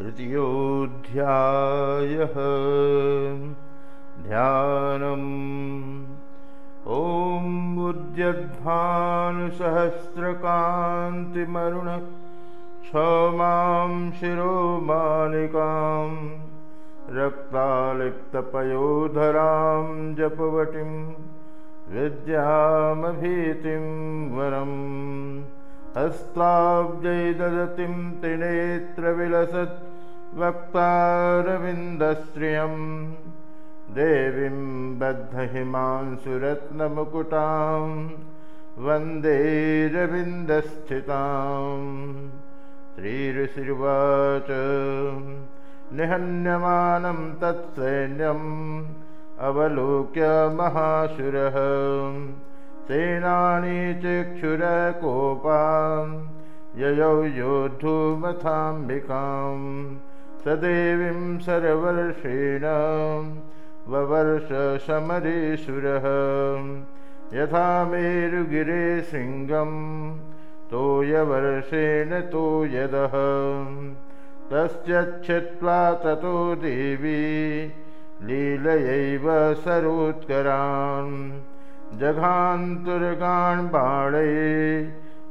तृतीयोऽध्यायः। ध्यानम्। ॐ उद्यद्भानुसहस्रकान्तिमरुण क्षमां शिरोमालिकां रक्तालिप्तपयोधरां जपवटीं विद्यामभीतिं वरम् हस्ताब्जै ददतिं त्रिनेत्रविलसत् वक्तारविन्दश्रियं देवीं बद्धहिमांसुरत्नमुकुटां वन्देरविन्दस्थिताम् श्रीऋषिर्वाच निहन्यमानं तत्सैन्यम्। अवलोक्य महाशुरः सेनानि चक्षुरकोपां ययौ योद्धुमथाम्बिकां स देवीं सर्वर्षेण ववर्षशमरेशुरः यथा मेरुगिरे शृङ्गं तोयवर्षेण तो यदः। तस्यच्छित्वा ततो देवी लीलयैव सरोत्करान् जघान्तुर्गान् बाणे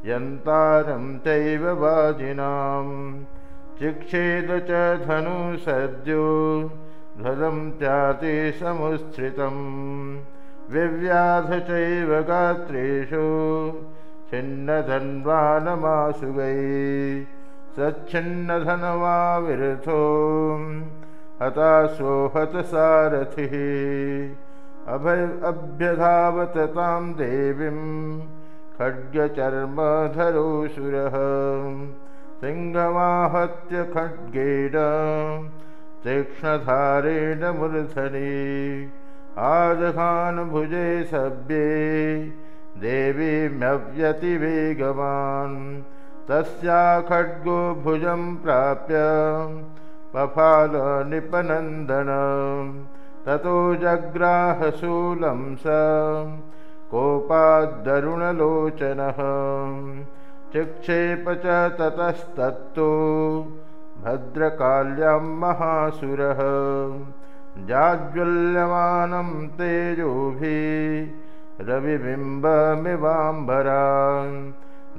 यन्तारं चैव वाजिनां। चिक्षेद च धनुसद्यो ध्वजं चाति समुच्छ्रितं विव्याध चैव गात्रेषु छिन्नधन्वानमासुगै सच्छिन्नधनवाविरथो हताशो हतसारथिः अभय अभ्यधावत तां देवीं खड्गचर्मधरोऽसुरः सिंहमाहत्य खड्गेन तीक्ष्णधारेण मूर्धनि आजघानुभुजे सभ्ये देवीम्यव्यतिवेगवान् तस्या खड्गो भुजं प्राप्य पफालनिपनन्दन ततो जग्राहशूलं स कोपाद्दरुणलोचनः। चिक्षेप च ततस्तत्तु भद्रकाल्यां महासुरः। जाज्वल्यमानं तेजोभिः रविबिम्बमिवाम्बरान्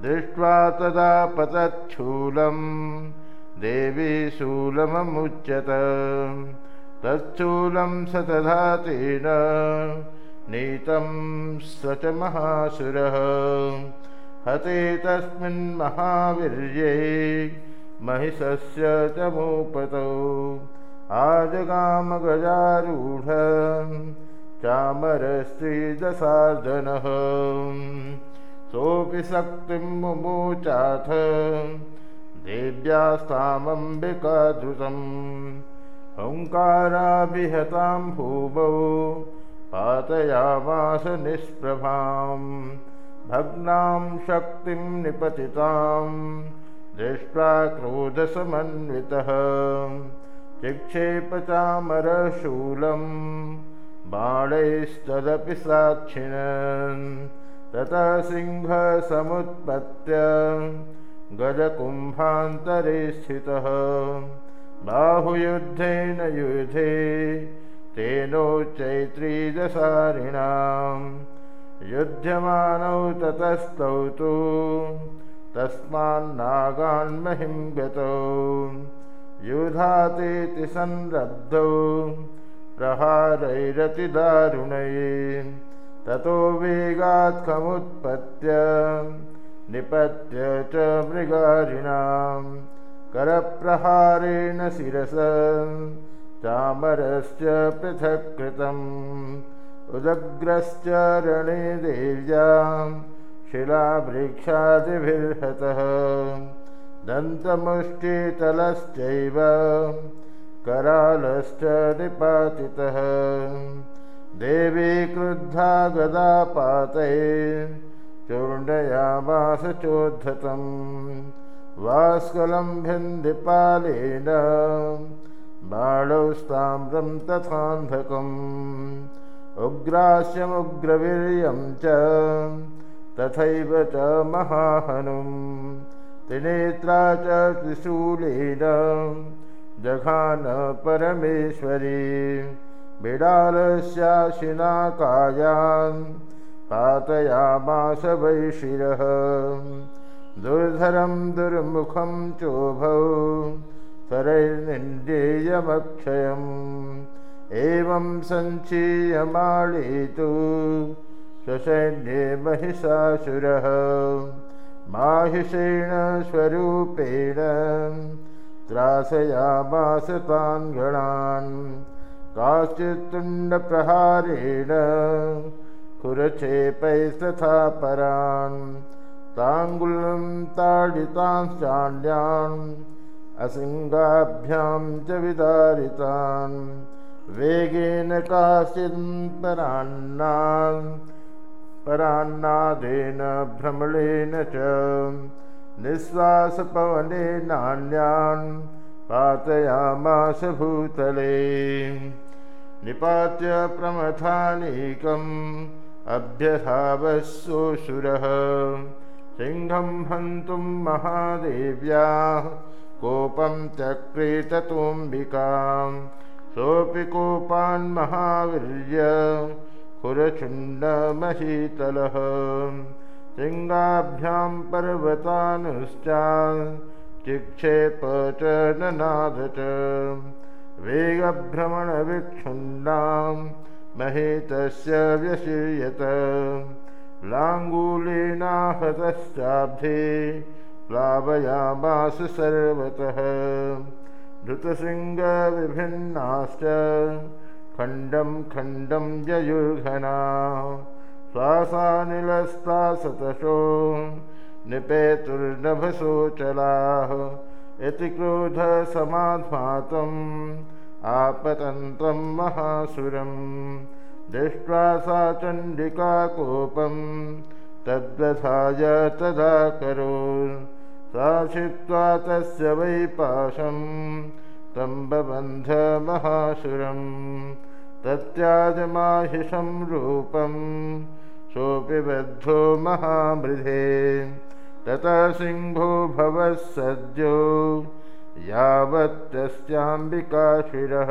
दृष्ट्वा तदा पतच्छूलं देवी शूलममुच्यत तच्छूलं सतधातेन नीतं स च महासुरः हते तस्मिन् महावीर्ये महिषस्य च मूपतौ आजगामगजारूढ चामरस्त्रीदशार्जनः सोऽपि शक्तिं मुमोचाथ देव्यास्तामम्बिकाधृतम् हुङ्काराभिहतां भूमौ पातयामास निष्प्रभां भग्नां शक्तिं निपतितां दृष्ट्वा क्रोधसमन्वितः चिक्षेपचामरशूलं बाणैस्तदपि साक्षिणन् ततः सिंहसमुत्पत्य गजकुम्भान्तरे स्थितः बाहुयुद्धेन युधे तेनोच्चैत्रीदशारिणां युध्यमानौ ततस्तौ तु तस्मान्नागान्महिं गतौ युधातेति संरब्धौ प्रहारैरतिदारुणै ततो वेगात्खमुत्पत्य निपत्य च मृगारिणाम् करप्रहारेण शिरस। चामरस्य पृथक् कृतम् उदग्रश्च रणे देव्यां। शिलावृक्षादिभिर्हतः। दन्तमुष्टितलश्चैव। करालश्च निपातितः। देवी क्रुद्धा गदापातै चूर्णयामास चोद्धतम् वास्कलम्भिन्दिपालेन बाणौस्ताम्रं तथान्धकम् उग्रास्यमुग्रवीर्यं च तथैव च महाहनुं त्रिनेत्रा च त्रिशूलेन जघान परमेश्वरी बिडालस्याशिना कायान् पातयामास वै शिरः दुर्धरं दुर्मुखं चोभौ सरैर्निन्देयमक्षयम् एवं सञ्चीयमाळीतु स्वसैन्ये महिषासुरः। माहिषेण स्वरूपेण त्रासयामास तान् गणान्। काश्चित्तुण्डप्रहारेण खुरक्षेपैस्तथा परान् ताङ्गुलं ताडितांश्चाल्यान् असिङ्गाभ्यां च विदारितान् वेगेन काश्चिन्परान्नान् परान्नादेन भ्रमणेन च निःश्वासपवने नान्यान् पातयामास भूतले। निपात्य प्रमथानीकम् अभ्यधावस्सोऽसुरः सिंहं हन्तुं महादेव्याः कोपं चक्रेततोऽम्बिकाम् सोऽपि कोपान्महावीर्य पुरचुण्डमहीतलः सिंहाभ्यां पर्वतानुश्चान् चिक्षेप च ननाद च वेगभ्रमणविक्षुण्णां महीतस्य व्यशीयत लाङ्गूलेनाहतश्चाब्धे प्लावयामास सर्वतः। धृतशृङ्गविभिन्नाश्च खण्डं खण्डं जयुर्घना। श्वासानिलस्ता सतशो निपेतुर्नभसोचलाः। इति क्रोधसमाध्मातम् आपतन्तं महासुरं दृष्ट्वा सा चण्डिका कोपं तद्वधाय तदा करो छित्त्वा तस्य वै पाशं तम्बबन्धमहासुरं तत्याजमाहिषं रूपं सोऽपि बद्धो महामृधे। ततः सिंहो भवः सद्यो। यावत्तस्याम्बिकाशिरः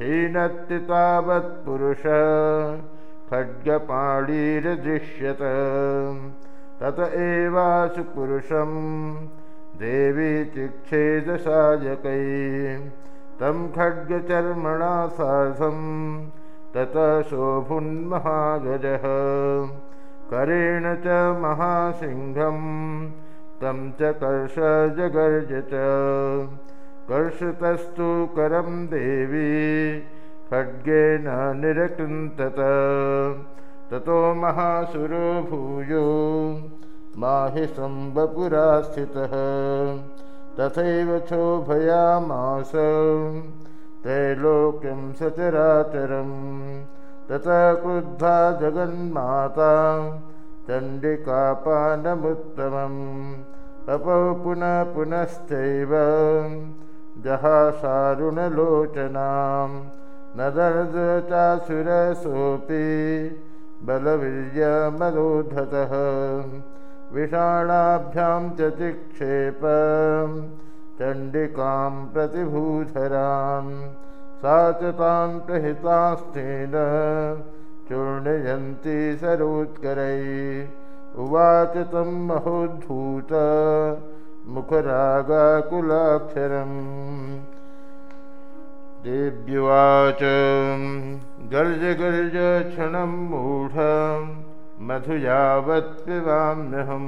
क्षीणत्ति तावत्पुरुषः खड्गपाणिर्दृश्यत। तत एवासु पुरुषं देवी चिक्षेदशायकै तं खड्गचर्मणा सार्धं ततः शोभुन्महागजः। करेण च महासिंहम् तं च कर्ष जगर्ज च कर्षतस्तु करं देवी खड्गेन निरकृन्तत। ततो महासुरो भूयो माहिसम्बपुरा स्थितः। तथैव क्षोभयामास त्रैलोक्यं सचराचरं ततः क्रुद्धा जगन्माता चण्डिकापानमुत्तमं तपौ पुनः पुनश्चैव जहासारुणलोचनां न दर्द चासुरसोऽपि बलवीर्यमरोधतः विषाणाभ्यां च चिक्षेप चण्डिकां प्रतिभूधरां। सा च तान् प्रहितास्तेन चूर्णयन्ति सरोत्करै। उवाच तं महोद्धूत मुखरागाकुलाक्षरम्। देव्युवाच गर्ज गर्ज क्षणं मूढ मधु यावत् पिबाम्यहं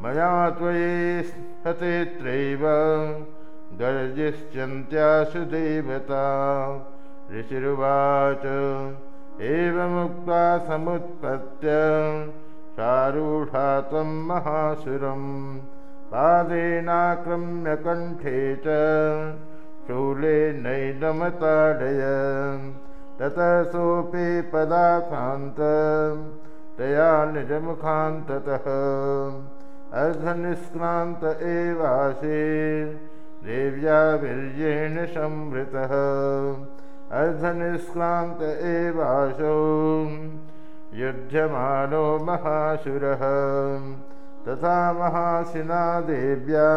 मया त्वयि हतेत्रैव गर्जिष्यन्त्यासु देवता। ऋषिरुवाच एवमुक्त्वा समुत्पत्य सारूढातं महासुरं पादेनाक्रम्य कण्ठे च शूलेनैनमताडय ततः सोऽपि पदाकान्त तया निजमुखान्ततः। अर्धनिष्क्रान्त एवासि देव्या वीर्येण संवृतः। अर्धनिष्क्रान्त एवासौ युध्यमानो महासुरः तथा महासिना देव्या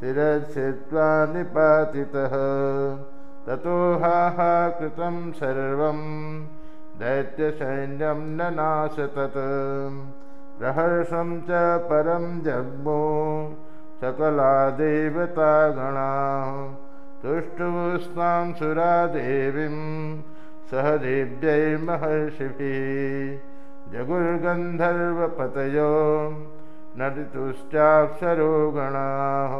शिरच्छित्वा निपातितः। ततो हा कृतं सर्वं दैत्यसैन्यं न नाशतत्। प्रहर्षं च परं जग्मो सकला देवतागणा तुष्टुस्तां सुरा देवीं सह देव्यैर्महर्षिभिः जगुर्गन्धर्वपतयो नटितुश्चाक्षरो गणाः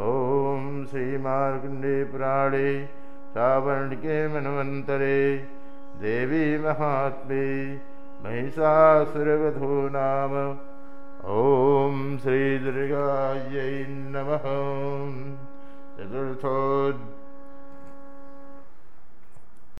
ॐ श्रीमार्कण्डेपुराणे सावर्णिके मन्वन्तरे देवी महात्मे महिषासुरवधो नाम। ॐ श्रीदुर्गायै नमः। चतुर्थो